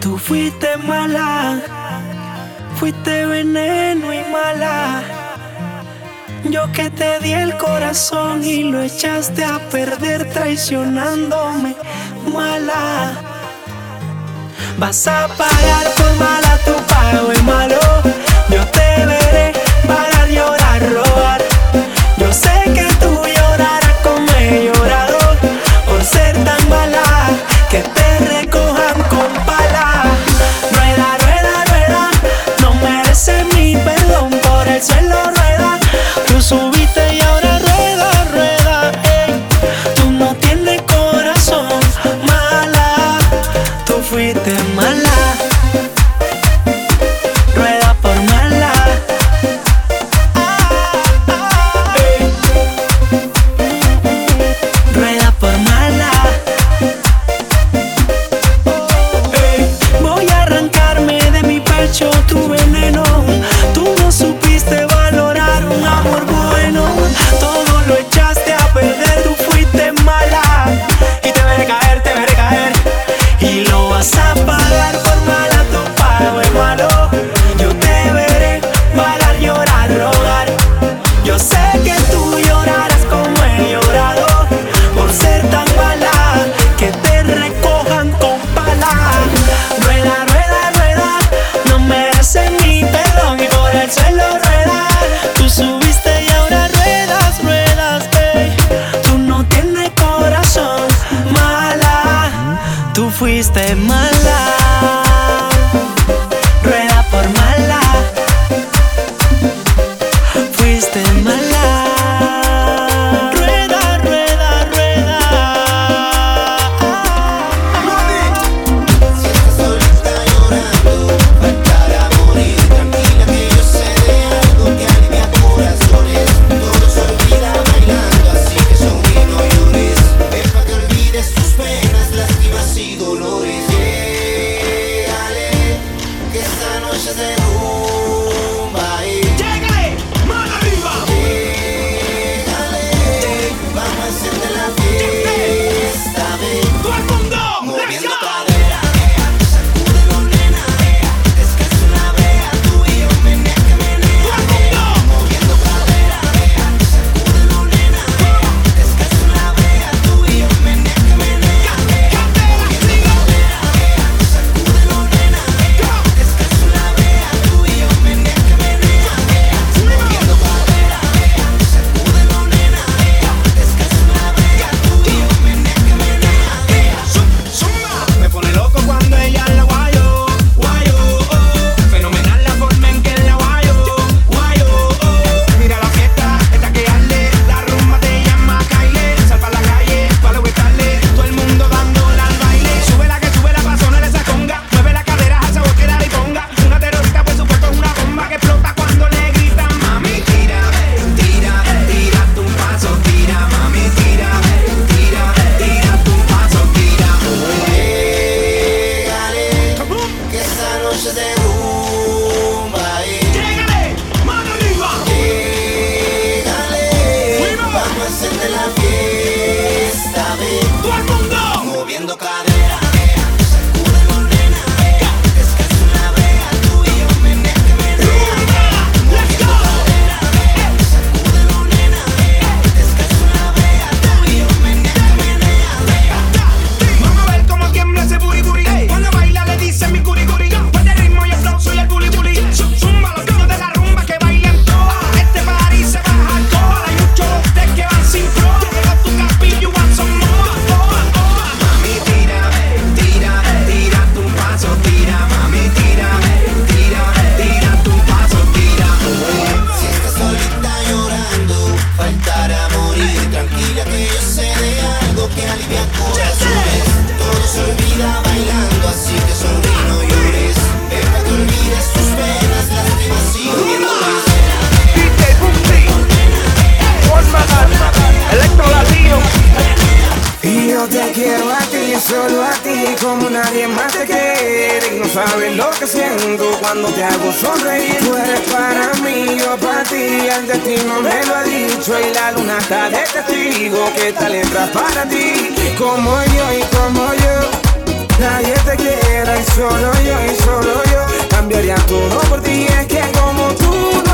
Tú fuiste mala, fuiste veneno y mala. Yo que te di el corazón y lo echaste a perder traicionándome, mala. Vas a pagar por mala tu pago es malo. Yo te veré. te quiero a ti, solo a ti, como nadie más te quiere. Y no sabes lo que siento cuando te hago sonreír. Tú eres para mí, yo para ti, el destino me lo ha dicho. Y la luna está de testigo que esta letra para ti. Como yo y como yo, nadie te quiera y solo yo y solo yo. Cambiaría todo por ti, es que como tú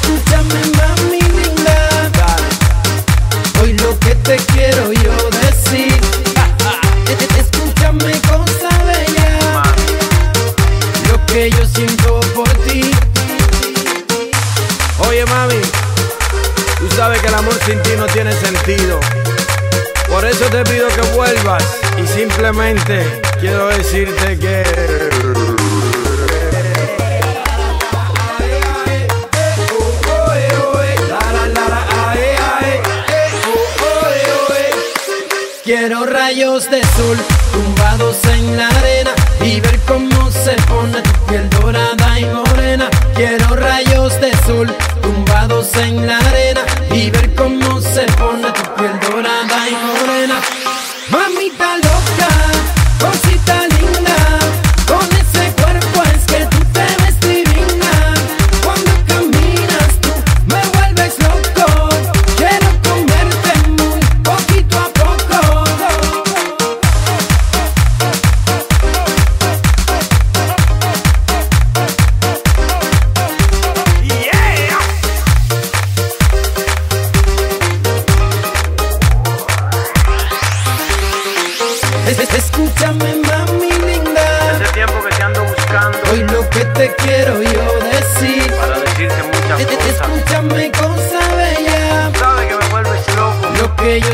Escúchame, mami linda. Hoy lo que te quiero yo decir. Escúchame, cosa bella. Lo que yo siento por ti. Oye, mami. Tú sabes que el amor sin ti no tiene sentido. Por eso te pido que vuelvas y simplemente Quiero rayos de sol tumbados en la arena y ver cómo se pone tu piel dorada y morena. Quiero rayos de sol tumbados en la arena y ver cómo se pone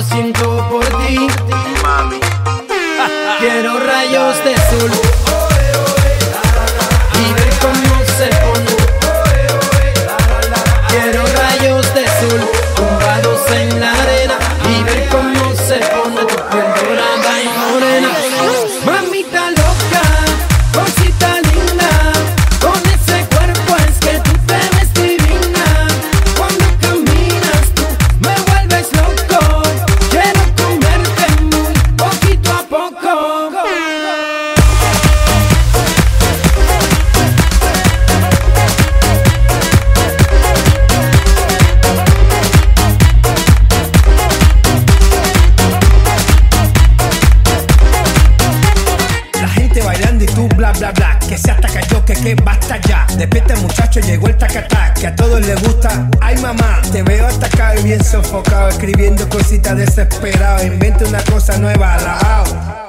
siento por ti. Mami. Quiero rayos de sol. Ay mamá, te veo atacado y bien sofocado, escribiendo cositas desesperado. Inventa una cosa nueva, la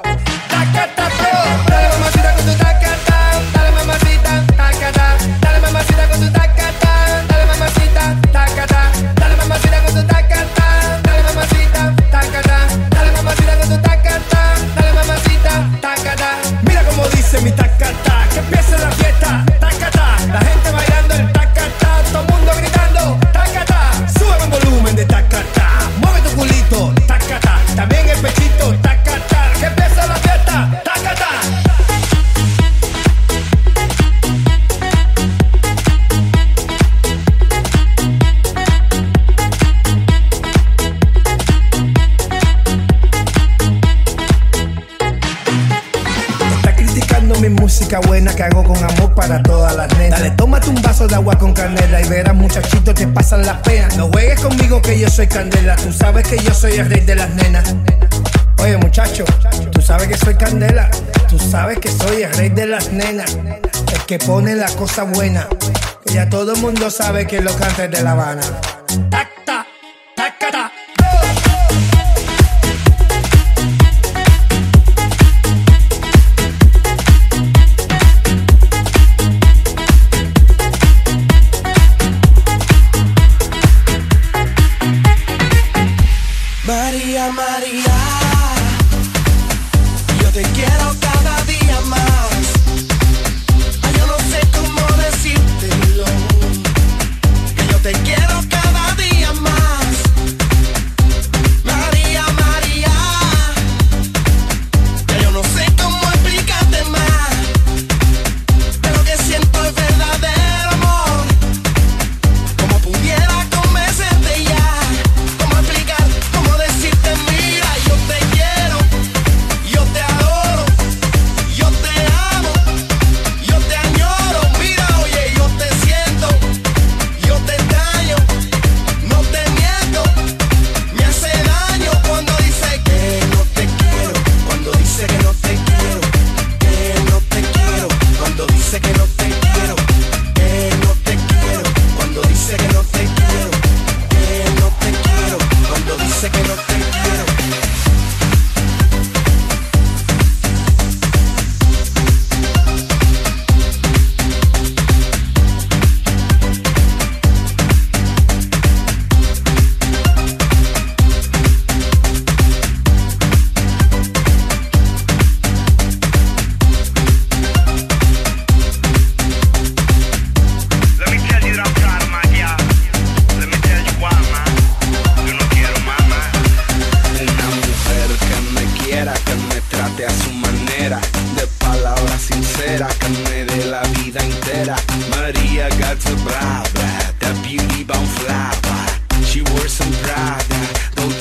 que hago con amor para todas las nenas. Dale, tómate un vaso de agua con canela y verás, muchachitos, te pasan las penas. No juegues conmigo que yo soy candela, tú sabes que yo soy el rey de las nenas. Oye, muchacho, tú sabes que soy candela, tú sabes que soy el rey de las nenas, el que pone la cosa buena. Que ya todo el mundo sabe que lo canta de La Habana.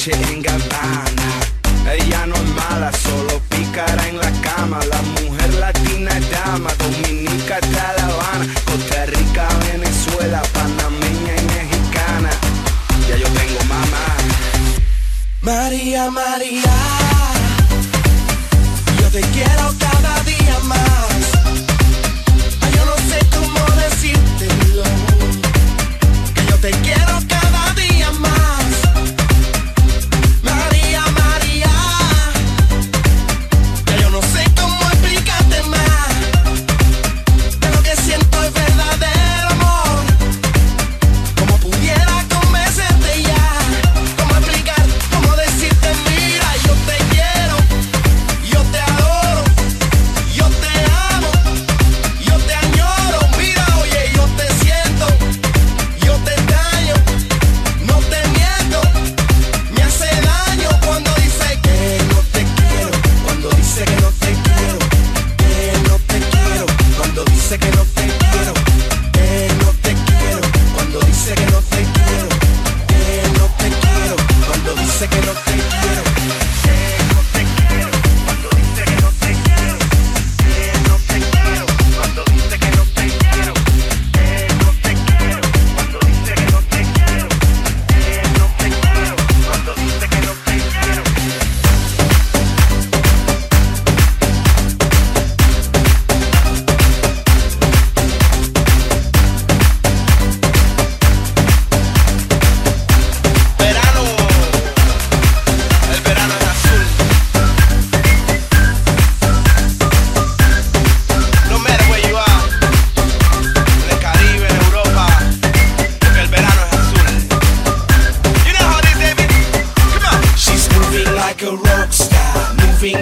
Check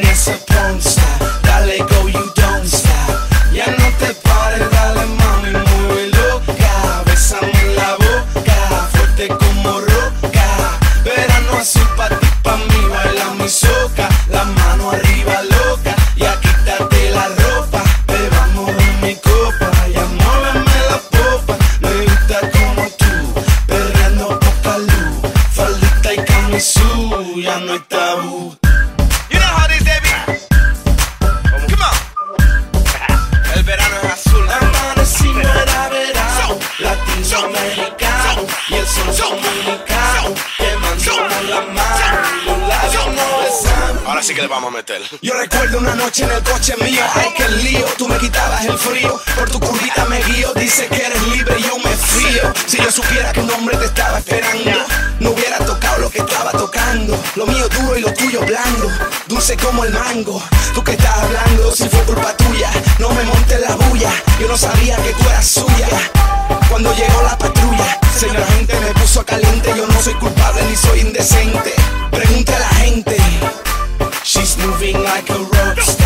guess é a porn. Vamos a meter. Yo recuerdo una noche en el coche mío, ay que lío, tú me quitabas el frío, por tu curvita me guío, dice que eres libre, yo me fío. Si yo supiera que un hombre te estaba esperando, no hubiera tocado lo que estaba tocando. Lo mío duro y lo tuyo blando, dulce como el mango. Tú que estás hablando, si fue culpa tuya, no me montes la bulla, yo no sabía que tú eras suya. Cuando llegó la patrulla, se la gente me puso caliente, yo no soy culpable ni soy indecente. Pregunta a la gente. Moving like a rock